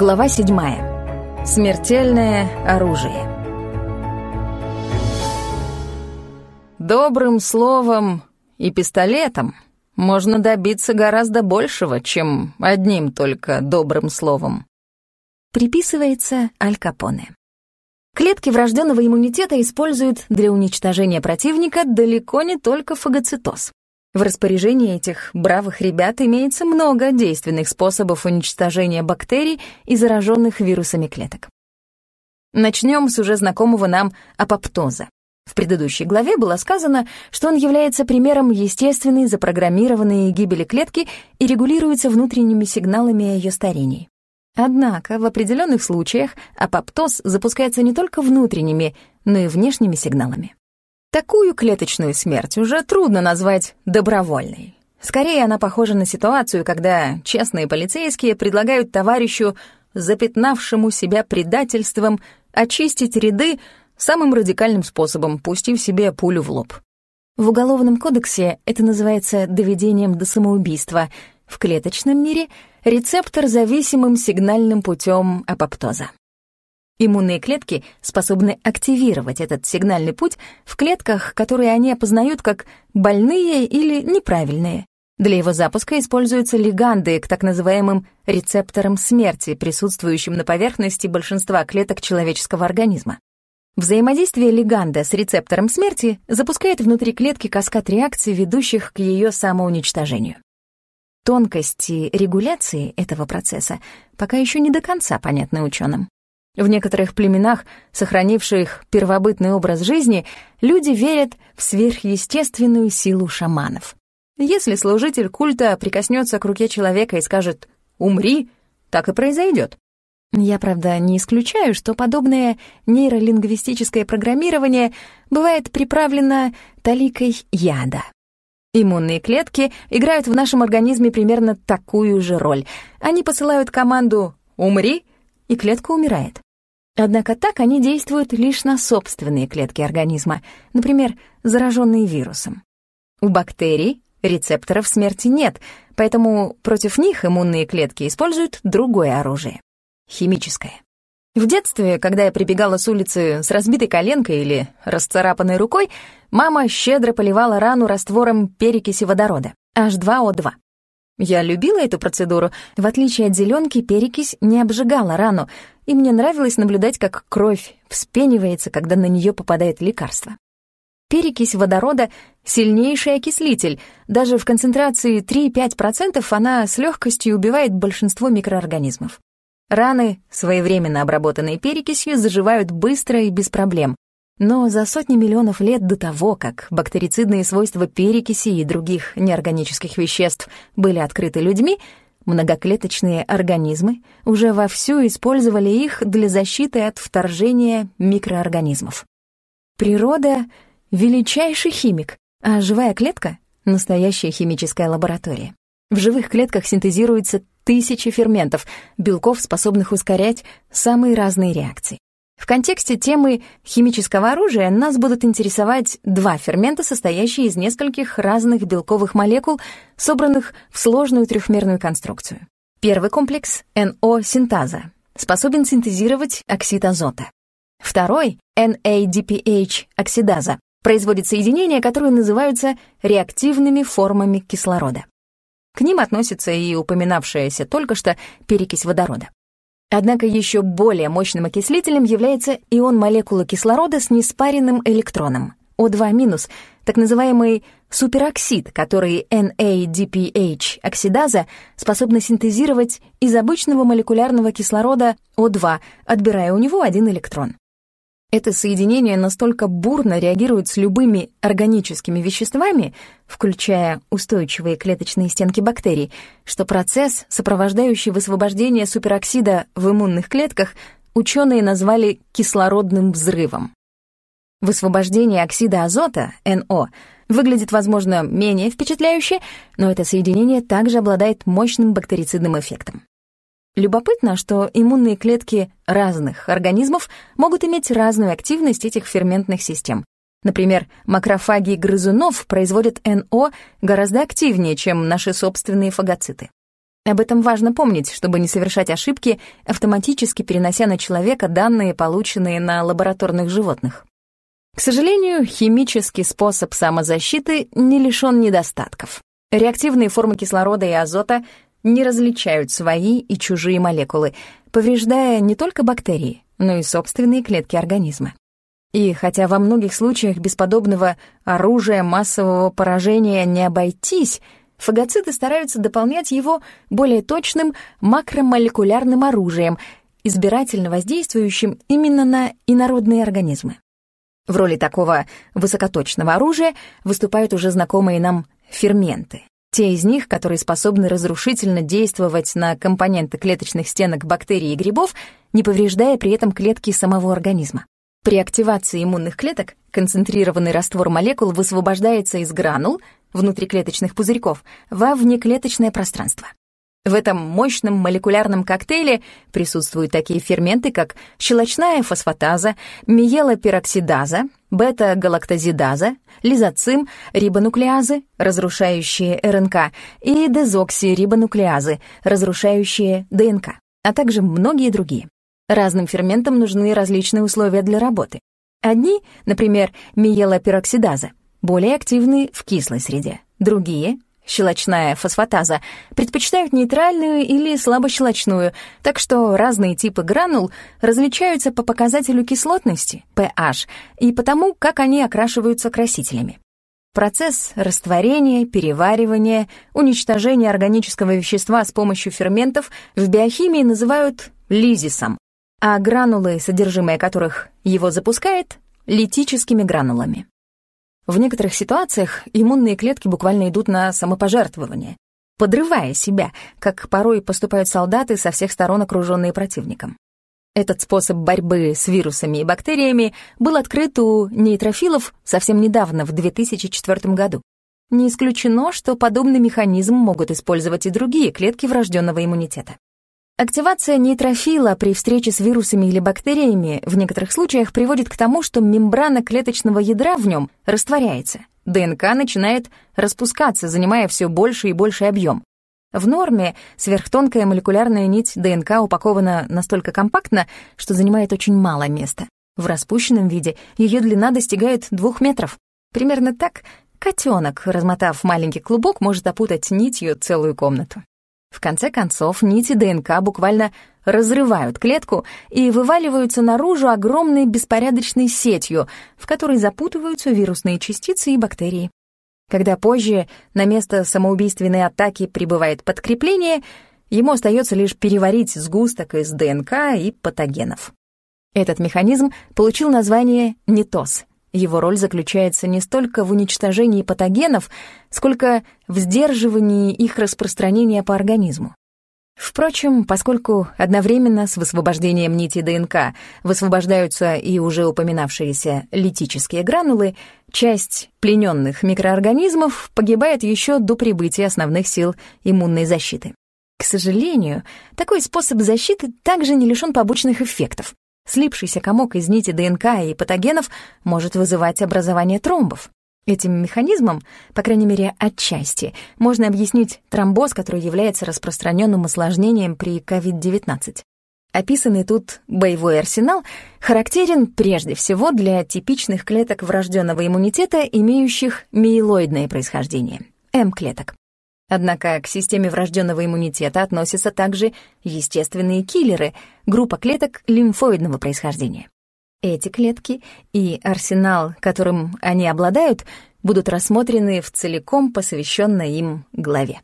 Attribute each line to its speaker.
Speaker 1: Глава 7. Смертельное оружие. Добрым словом и пистолетом можно добиться гораздо большего, чем одним только добрым словом. Приписывается Аль Капоне. Клетки врожденного иммунитета используют для уничтожения противника далеко не только фагоцитоз. В распоряжении этих бравых ребят имеется много действенных способов уничтожения бактерий и зараженных вирусами клеток. Начнем с уже знакомого нам апоптоза. В предыдущей главе было сказано, что он является примером естественной запрограммированной гибели клетки и регулируется внутренними сигналами о ее старении. Однако в определенных случаях апоптоз запускается не только внутренними, но и внешними сигналами. Такую клеточную смерть уже трудно назвать добровольной. Скорее, она похожа на ситуацию, когда честные полицейские предлагают товарищу, запятнавшему себя предательством, очистить ряды самым радикальным способом, пустив себе пулю в лоб. В Уголовном кодексе это называется доведением до самоубийства, в клеточном мире — рецептор зависимым сигнальным путем апоптоза. Иммунные клетки способны активировать этот сигнальный путь в клетках, которые они опознают как больные или неправильные. Для его запуска используются лиганды к так называемым рецепторам смерти, присутствующим на поверхности большинства клеток человеческого организма. Взаимодействие лиганда с рецептором смерти запускает внутри клетки каскад реакций, ведущих к ее самоуничтожению. Тонкости регуляции этого процесса пока еще не до конца понятны ученым. В некоторых племенах, сохранивших первобытный образ жизни, люди верят в сверхъестественную силу шаманов. Если служитель культа прикоснется к руке человека и скажет «умри», так и произойдет. Я, правда, не исключаю, что подобное нейролингвистическое программирование бывает приправлено таликой яда. Иммунные клетки играют в нашем организме примерно такую же роль. Они посылают команду «умри», и клетка умирает. Однако так они действуют лишь на собственные клетки организма, например, зараженные вирусом. У бактерий рецепторов смерти нет, поэтому против них иммунные клетки используют другое оружие — химическое. В детстве, когда я прибегала с улицы с разбитой коленкой или расцарапанной рукой, мама щедро поливала рану раствором перекиси водорода, H2O2. Я любила эту процедуру. В отличие от зеленки, перекись не обжигала рану, и мне нравилось наблюдать, как кровь вспенивается, когда на нее попадает лекарство. Перекись водорода — сильнейший окислитель. Даже в концентрации 3-5% она с легкостью убивает большинство микроорганизмов. Раны, своевременно обработанные перекисью, заживают быстро и без проблем. Но за сотни миллионов лет до того, как бактерицидные свойства перекиси и других неорганических веществ были открыты людьми, многоклеточные организмы уже вовсю использовали их для защиты от вторжения микроорганизмов. Природа — величайший химик, а живая клетка — настоящая химическая лаборатория. В живых клетках синтезируются тысячи ферментов, белков, способных ускорять самые разные реакции. В контексте темы химического оружия нас будут интересовать два фермента, состоящие из нескольких разных белковых молекул, собранных в сложную трехмерную конструкцию. Первый комплекс — NO-синтаза, способен синтезировать оксид азота. Второй — NADPH-оксидаза, производит соединения, которые называются реактивными формами кислорода. К ним относится и упоминавшаяся только что перекись водорода. Однако еще более мощным окислителем является ион молекулы кислорода с неспаренным электроном, О2-, так называемый супероксид, который NADPH-оксидаза способна синтезировать из обычного молекулярного кислорода О2, отбирая у него один электрон. Это соединение настолько бурно реагирует с любыми органическими веществами, включая устойчивые клеточные стенки бактерий, что процесс, сопровождающий высвобождение супероксида в иммунных клетках, ученые назвали кислородным взрывом. Высвобождение оксида азота, НО, выглядит, возможно, менее впечатляюще, но это соединение также обладает мощным бактерицидным эффектом. Любопытно, что иммунные клетки разных организмов могут иметь разную активность этих ферментных систем. Например, макрофаги грызунов производят НО гораздо активнее, чем наши собственные фагоциты. Об этом важно помнить, чтобы не совершать ошибки, автоматически перенося на человека данные, полученные на лабораторных животных. К сожалению, химический способ самозащиты не лишён недостатков. Реактивные формы кислорода и азота не различают свои и чужие молекулы, повреждая не только бактерии, но и собственные клетки организма. И хотя во многих случаях без подобного оружия массового поражения не обойтись, фагоциты стараются дополнять его более точным макромолекулярным оружием, избирательно воздействующим именно на инородные организмы. В роли такого высокоточного оружия выступают уже знакомые нам ферменты. Те из них, которые способны разрушительно действовать на компоненты клеточных стенок бактерий и грибов, не повреждая при этом клетки самого организма. При активации иммунных клеток концентрированный раствор молекул высвобождается из гранул, внутриклеточных пузырьков, во внеклеточное пространство. В этом мощном молекулярном коктейле присутствуют такие ферменты, как щелочная фосфатаза, миелопероксидаза, бета-галактозидаза, лизоцим, рибонуклеазы, разрушающие РНК, и дезоксирибонуклеазы, разрушающие ДНК, а также многие другие. Разным ферментам нужны различные условия для работы. Одни, например, миелопероксидаза, более активны в кислой среде, другие щелочная фосфатаза, предпочитают нейтральную или слабощелочную, так что разные типы гранул различаются по показателю кислотности, pH, и потому, как они окрашиваются красителями. Процесс растворения, переваривания, уничтожения органического вещества с помощью ферментов в биохимии называют лизисом, а гранулы, содержимое которых его запускает, литическими гранулами. В некоторых ситуациях иммунные клетки буквально идут на самопожертвование, подрывая себя, как порой поступают солдаты со всех сторон, окруженные противником. Этот способ борьбы с вирусами и бактериями был открыт у нейтрофилов совсем недавно, в 2004 году. Не исключено, что подобный механизм могут использовать и другие клетки врожденного иммунитета. Активация нейтрофила при встрече с вирусами или бактериями в некоторых случаях приводит к тому, что мембрана клеточного ядра в нем растворяется. ДНК начинает распускаться, занимая все больше и больше объем. В норме сверхтонкая молекулярная нить ДНК упакована настолько компактно, что занимает очень мало места. В распущенном виде ее длина достигает двух метров. Примерно так котенок, размотав маленький клубок, может опутать нитью целую комнату. В конце концов, нити ДНК буквально разрывают клетку и вываливаются наружу огромной беспорядочной сетью, в которой запутываются вирусные частицы и бактерии. Когда позже на место самоубийственной атаки прибывает подкрепление, ему остается лишь переварить сгусток из ДНК и патогенов. Этот механизм получил название нитоз его роль заключается не столько в уничтожении патогенов, сколько в сдерживании их распространения по организму. Впрочем, поскольку одновременно с высвобождением нити ДНК высвобождаются и уже упоминавшиеся литические гранулы, часть плененных микроорганизмов погибает еще до прибытия основных сил иммунной защиты. К сожалению, такой способ защиты также не лишен побочных эффектов. Слипшийся комок из нити ДНК и патогенов может вызывать образование тромбов. Этим механизмом, по крайней мере, отчасти, можно объяснить тромбоз, который является распространенным осложнением при COVID-19. Описанный тут боевой арсенал характерен прежде всего для типичных клеток врожденного иммунитета, имеющих миелоидное происхождение — М-клеток. Однако к системе врожденного иммунитета относятся также естественные киллеры, группа клеток лимфоидного происхождения. Эти клетки и арсенал, которым они обладают, будут рассмотрены в целиком посвященной им главе.